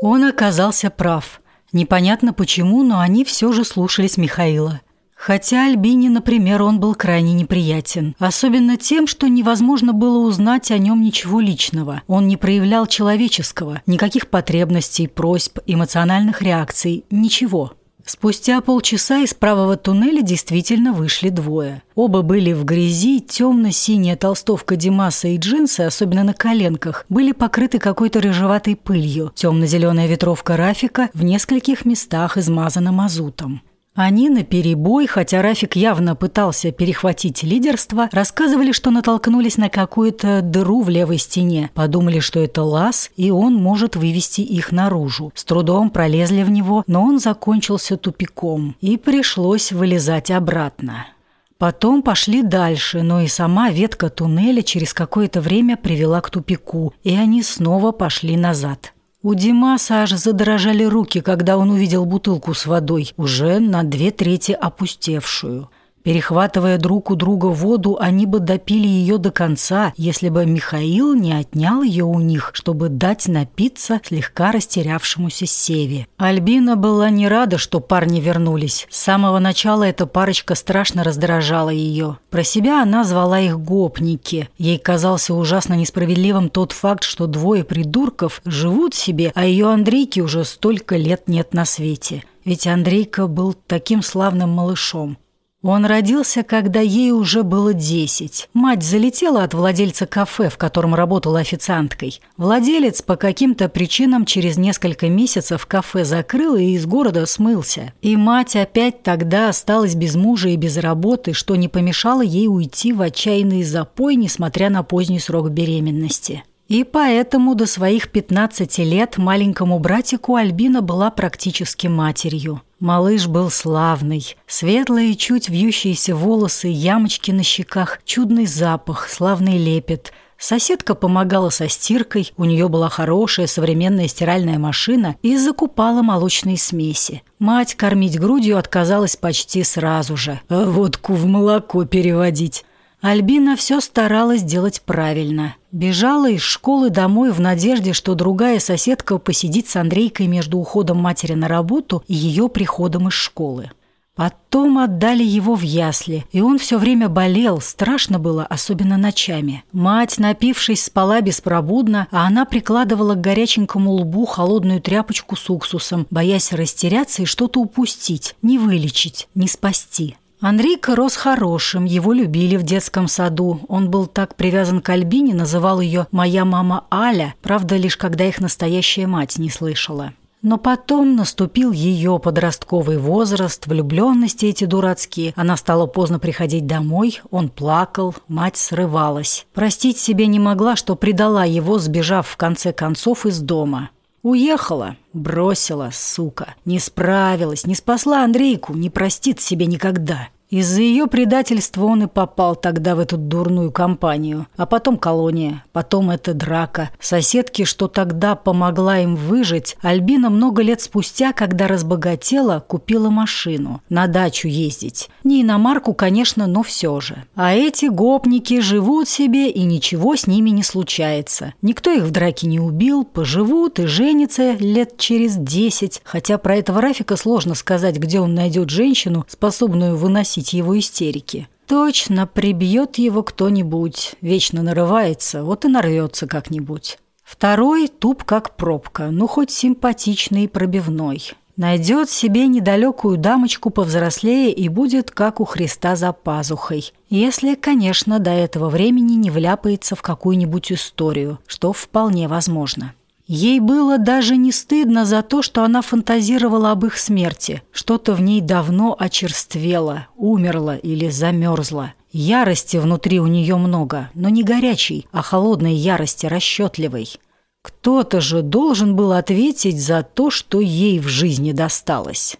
Он оказался прав. Непонятно почему, но они все же слушались Михаила. Хотя Альбине, например, он был крайне неприятен. Особенно тем, что невозможно было узнать о нем ничего личного. Он не проявлял человеческого, никаких потребностей, просьб, эмоциональных реакций, ничего. Спустя полчаса из правого туннеля действительно вышли двое. Оба были в грязи, темно-синяя толстовка Димаса и джинсы, особенно на коленках, были покрыты какой-то рыжеватой пылью. Темно-зеленая ветровка Рафика в нескольких местах измазана мазутом. Они на перебой, хотя Рафик явно пытался перехватить лидерство, рассказывали, что натолкнулись на какую-то дыру в левой стене, подумали, что это лаз, и он может вывести их наружу. С трудом пролезли в него, но он закончился тупиком, и пришлось вылезать обратно. Потом пошли дальше, но и сама ветка туннеля через какое-то время привела к тупику, и они снова пошли назад. У Димаса аж задрожали руки, когда он увидел бутылку с водой, уже на две трети опустевшую. Перехватывая друг у друга воду, они бы допили ее до конца, если бы Михаил не отнял ее у них, чтобы дать напиться слегка растерявшемуся Севе. Альбина была не рада, что парни вернулись. С самого начала эта парочка страшно раздражала ее. Про себя она звала их гопники. Ей казался ужасно несправедливым тот факт, что двое придурков живут себе, а ее Андрейке уже столько лет нет на свете. Ведь Андрейка был таким славным малышом. Он родился, когда ей уже было десять. Мать залетела от владельца кафе, в котором работала официанткой. Владелец по каким-то причинам через несколько месяцев кафе закрыл и из города смылся. И мать опять тогда осталась без мужа и без работы, что не помешало ей уйти в отчаянный запой, несмотря на поздний срок беременности. И поэтому до своих 15 лет маленькому братику Альбина была практически матерью. Малыш был славный. Светлые, чуть вьющиеся волосы, ямочки на щеках, чудный запах, славный лепет. Соседка помогала со стиркой, у нее была хорошая современная стиральная машина и закупала молочные смеси. Мать кормить грудью отказалась почти сразу же. А водку в молоко переводить. Альбина все старалась делать правильно. Бежала из школы домой в надежде, что другая соседка посидит с Андрейкой между уходом матери на работу и ее приходом из школы. Потом отдали его в ясли, и он все время болел, страшно было, особенно ночами. Мать, напившись, спала беспробудно, а она прикладывала к горяченькому лбу холодную тряпочку с уксусом, боясь растеряться и что-то упустить, не вылечить, не спасти. Андрейка рос хорошим, его любили в детском саду. Он был так привязан к Альбине, называл ее «моя мама Аля», правда, лишь когда их настоящая мать не слышала. Но потом наступил ее подростковый возраст, влюбленности эти дурацкие. Она стала поздно приходить домой, он плакал, мать срывалась. Простить себе не могла, что предала его, сбежав в конце концов из дома. Уехала, бросила, сука. Не справилась, не спасла Андрейку, не простит себе никогда. Из-за ее предательства он и попал тогда в эту дурную компанию. А потом колония, потом эта драка. Соседки, что тогда помогла им выжить, Альбина много лет спустя, когда разбогатела, купила машину. На дачу ездить. Не иномарку, конечно, но все же. А эти гопники живут себе, и ничего с ними не случается. Никто их в драке не убил, поживут и женятся лет через десять. Хотя про этого Рафика сложно сказать, где он найдет женщину, способную выносить выносить его истерики. Точно прибьет его кто-нибудь, вечно нарывается, вот и нарвется как-нибудь. Второй туп как пробка, ну хоть симпатичный и пробивной. Найдет себе недалекую дамочку повзрослее и будет как у Христа за пазухой. Если, конечно, до этого времени не вляпается в какую-нибудь историю, что вполне возможно. Ей было даже не стыдно за то, что она фантазировала об их смерти. Что-то в ней давно очерствело, умерло или замерзло. Ярости внутри у нее много, но не горячей, а холодной ярости, расчетливой. Кто-то же должен был ответить за то, что ей в жизни досталось.